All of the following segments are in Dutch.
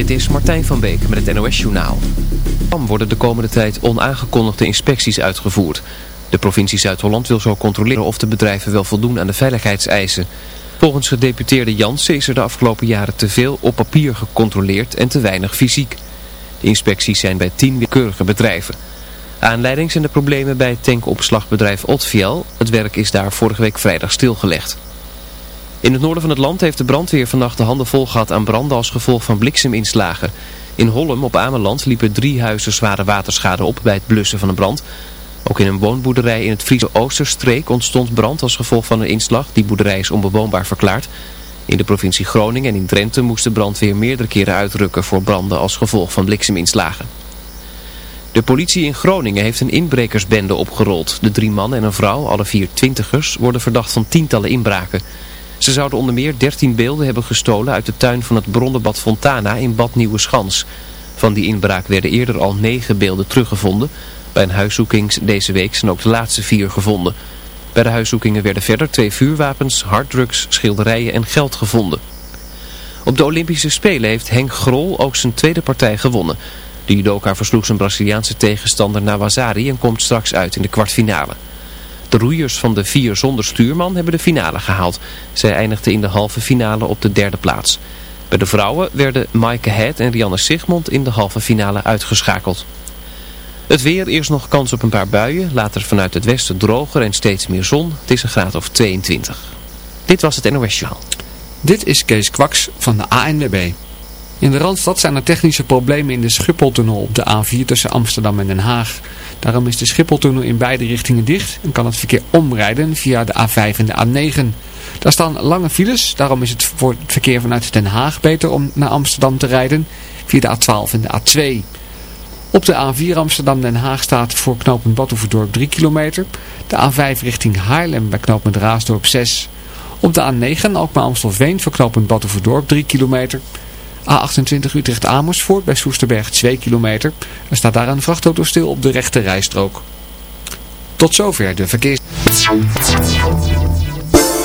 Dit is Martijn van Beek met het NOS-journaal. Dan worden de komende tijd onaangekondigde inspecties uitgevoerd. De provincie Zuid-Holland wil zo controleren of de bedrijven wel voldoen aan de veiligheidseisen. Volgens gedeputeerde Jansen is er de afgelopen jaren te veel op papier gecontroleerd en te weinig fysiek. De inspecties zijn bij tien willekeurige bedrijven. Aanleiding zijn de problemen bij het tankopslagbedrijf Otfiel. Het werk is daar vorige week vrijdag stilgelegd. In het noorden van het land heeft de brandweer vannacht de handen vol gehad aan branden als gevolg van blikseminslagen. In Hollum op Ameland liepen drie huizen zware waterschade op bij het blussen van een brand. Ook in een woonboerderij in het Friese Oosterstreek ontstond brand als gevolg van een inslag. Die boerderij is onbewoonbaar verklaard. In de provincie Groningen en in Drenthe moest de brandweer meerdere keren uitrukken voor branden als gevolg van blikseminslagen. De politie in Groningen heeft een inbrekersbende opgerold. De drie mannen en een vrouw, alle vier twintigers, worden verdacht van tientallen inbraken. Ze zouden onder meer 13 beelden hebben gestolen uit de tuin van het bronnenbad Fontana in Bad Nieuwe Schans. Van die inbraak werden eerder al negen beelden teruggevonden. Bij een huiszoeking deze week zijn ook de laatste vier gevonden. Bij de huiszoekingen werden verder twee vuurwapens, harddrugs, schilderijen en geld gevonden. Op de Olympische Spelen heeft Henk Grol ook zijn tweede partij gewonnen. De judoka versloeg zijn Braziliaanse tegenstander Nawazari en komt straks uit in de kwartfinale. De roeiers van de vier zonder stuurman hebben de finale gehaald. Zij eindigden in de halve finale op de derde plaats. Bij de vrouwen werden Maaike Het en Rianne Sigmond in de halve finale uitgeschakeld. Het weer, eerst nog kans op een paar buien, later vanuit het westen droger en steeds meer zon. Het is een graad of 22. Dit was het NOS Journaal. Dit is Kees Kwaks van de ANWB. In de Randstad zijn er technische problemen in de Schipholtunnel op de A4 tussen Amsterdam en Den Haag. Daarom is de Schipholtunnel in beide richtingen dicht en kan het verkeer omrijden via de A5 en de A9. Daar staan lange files, daarom is het voor het verkeer vanuit Den Haag beter om naar Amsterdam te rijden via de A12 en de A2. Op de A4 Amsterdam-Den Haag staat voor knooppunt Batuverdorp 3 kilometer. De A5 richting Haarlem bij knooppunt Raasdorp 6. Op de A9 Alkmaar-Amstelveen voor knooppunt Batuverdorp 3 kilometer. A28 Utrecht Amersfoort bij Soesterberg 2 kilometer. Er staat daar een vrachtauto stil op de rechte rijstrook. Tot zover de verkeers...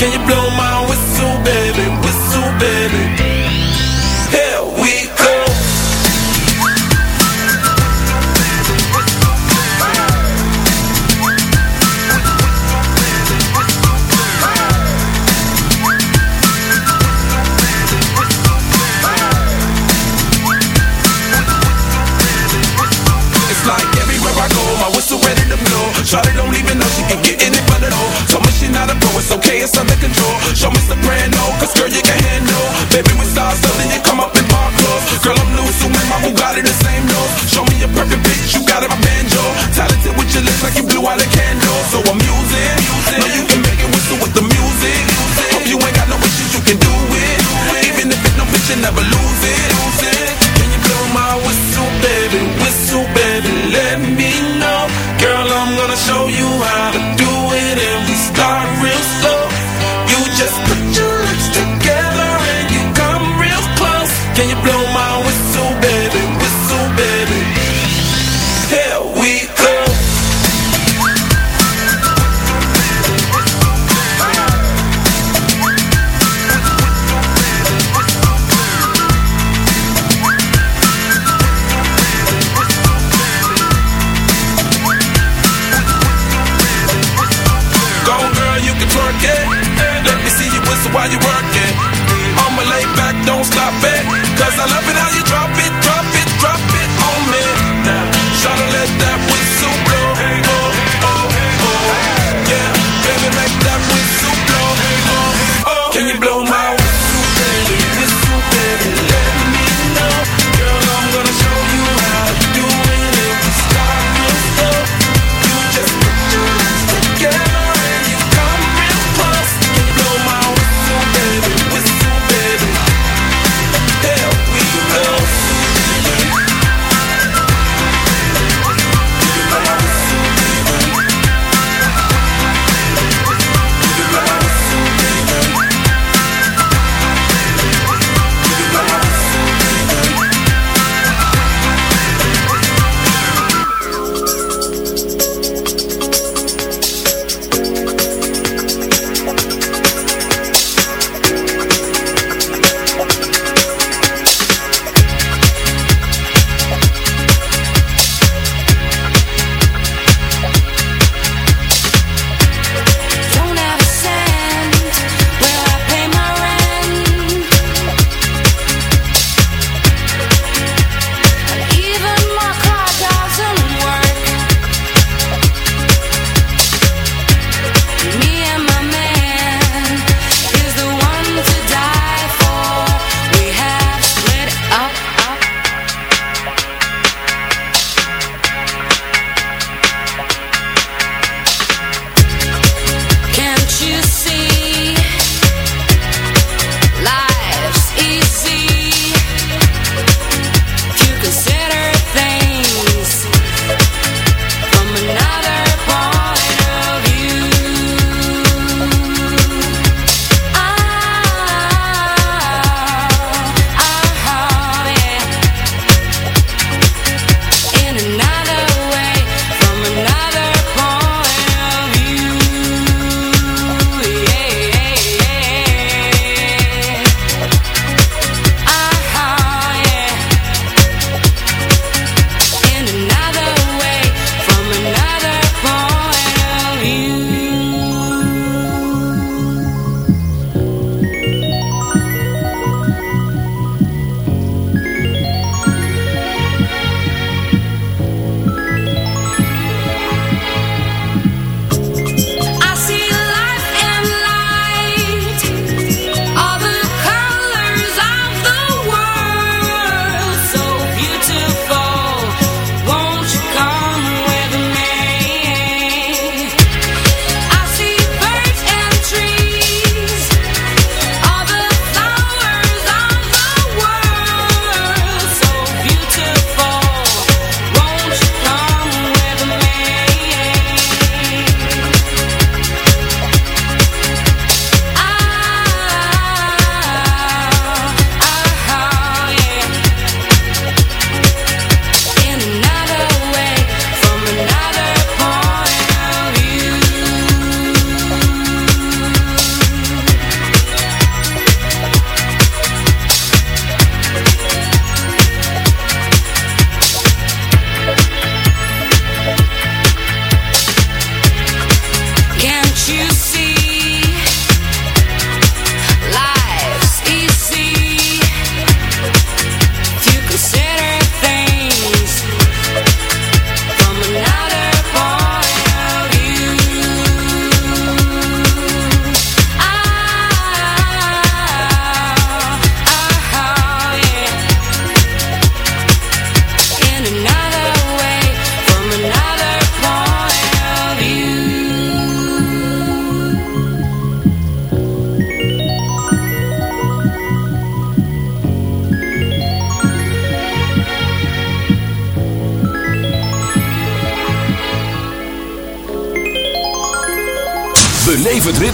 Can you blow my whistle, baby? Whistle, baby. you wanna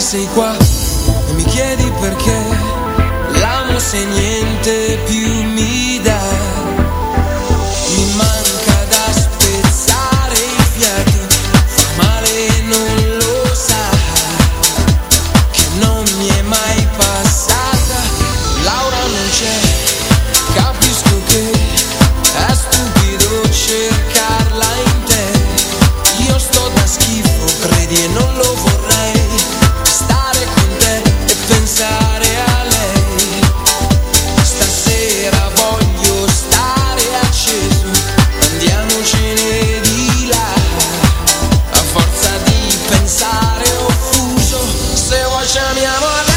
E te chame a moda.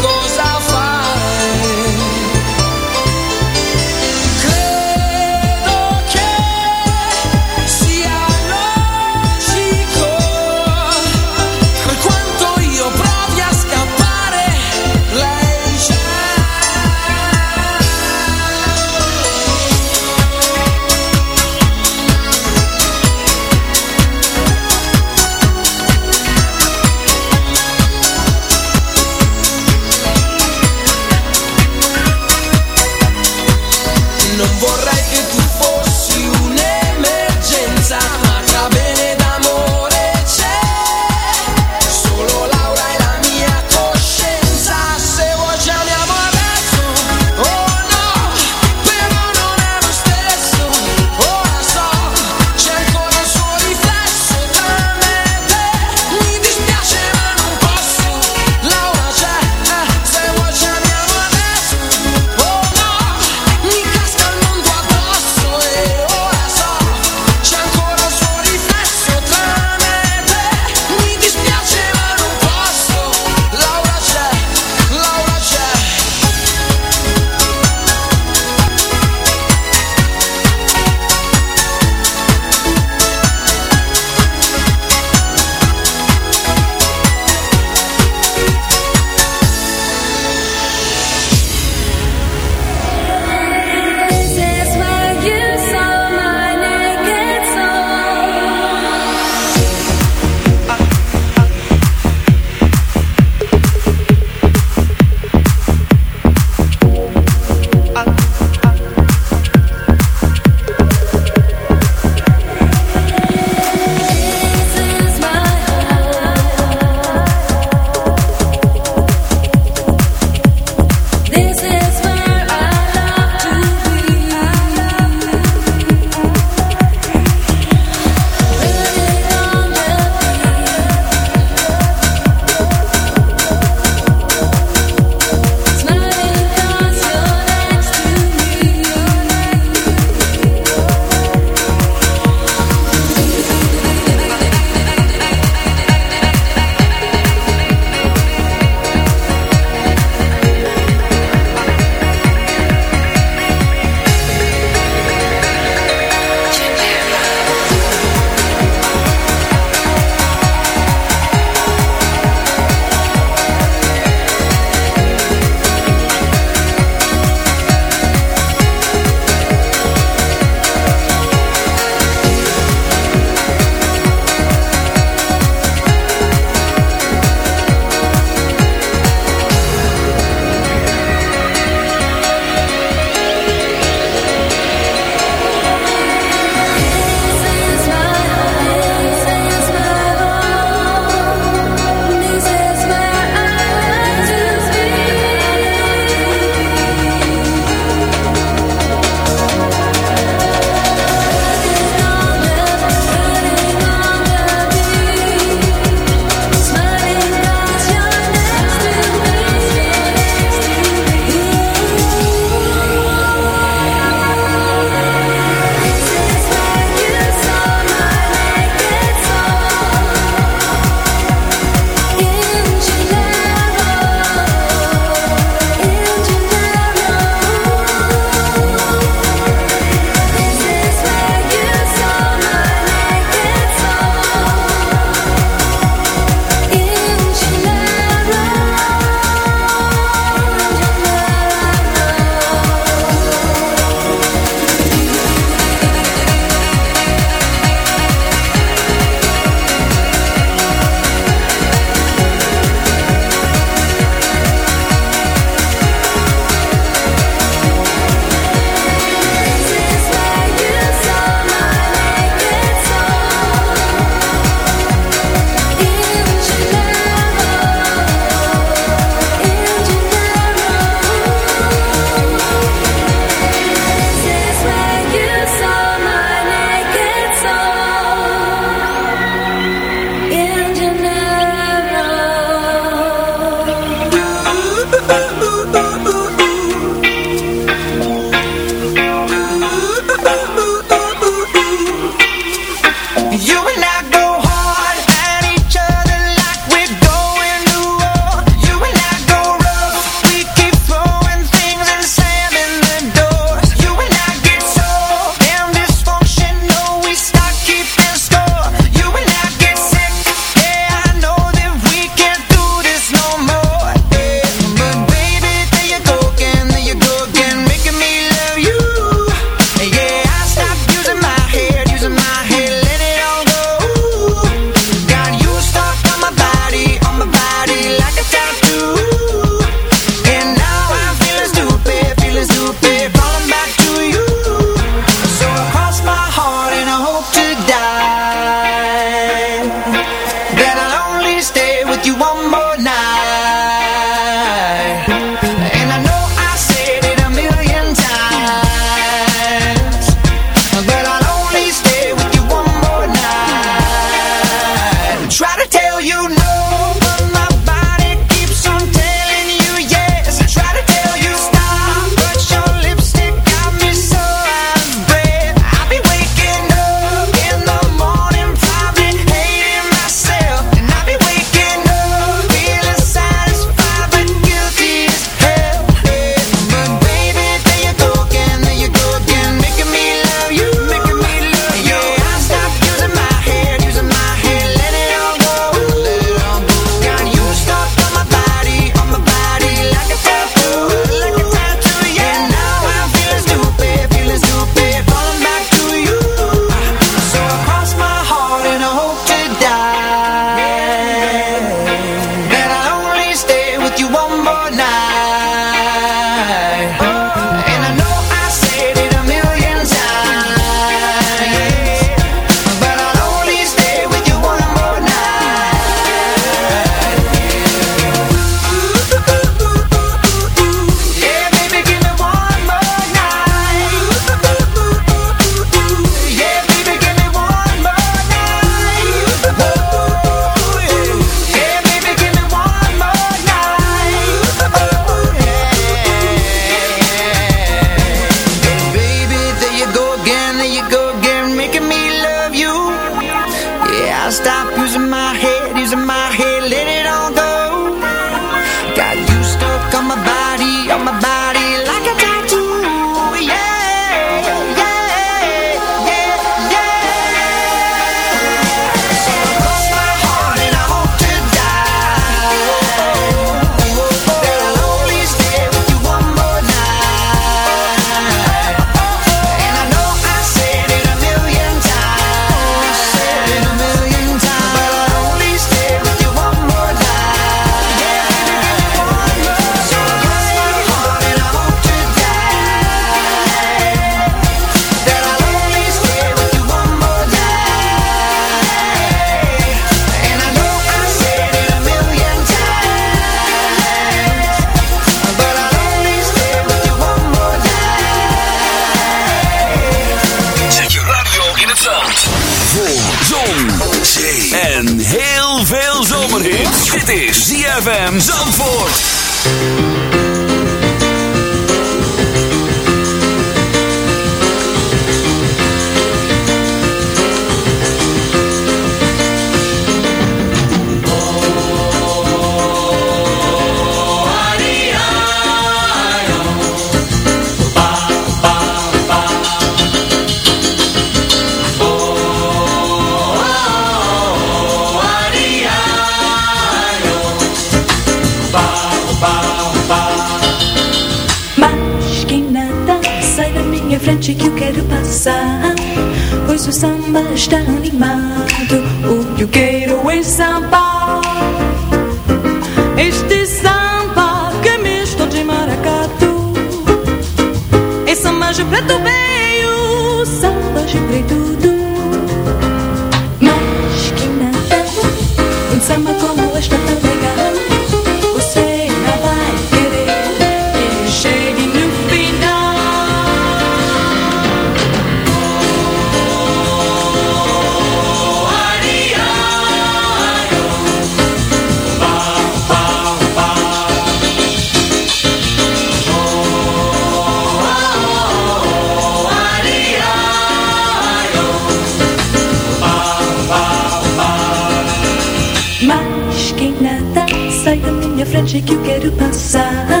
frente que eu quero passar.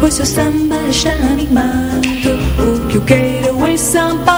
Pois seu samba está animado. O que eu quero é samba.